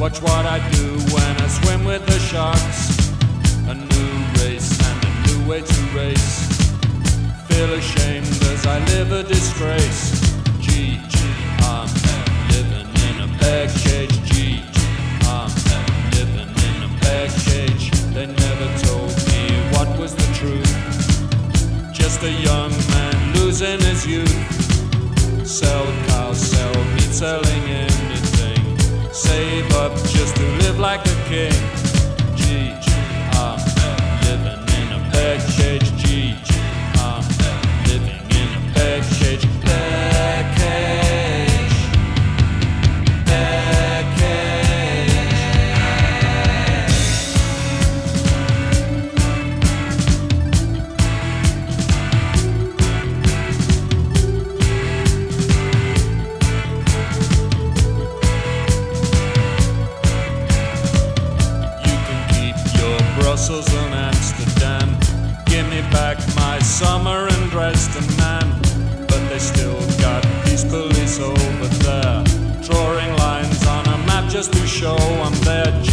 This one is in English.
Watch what I do when I swim with the sharks. A new race and a new way to race. Feel ashamed as I live a disgrace. G G I'm living in a bear cage. G G I'm living in a bear cage. They never told me what was the truth. Just a young man losing his youth. Sell cows, sell meat, selling anything. Summer in Dresden, man. But they still got peace police over there. Drawing lines on a map just to show I'm there.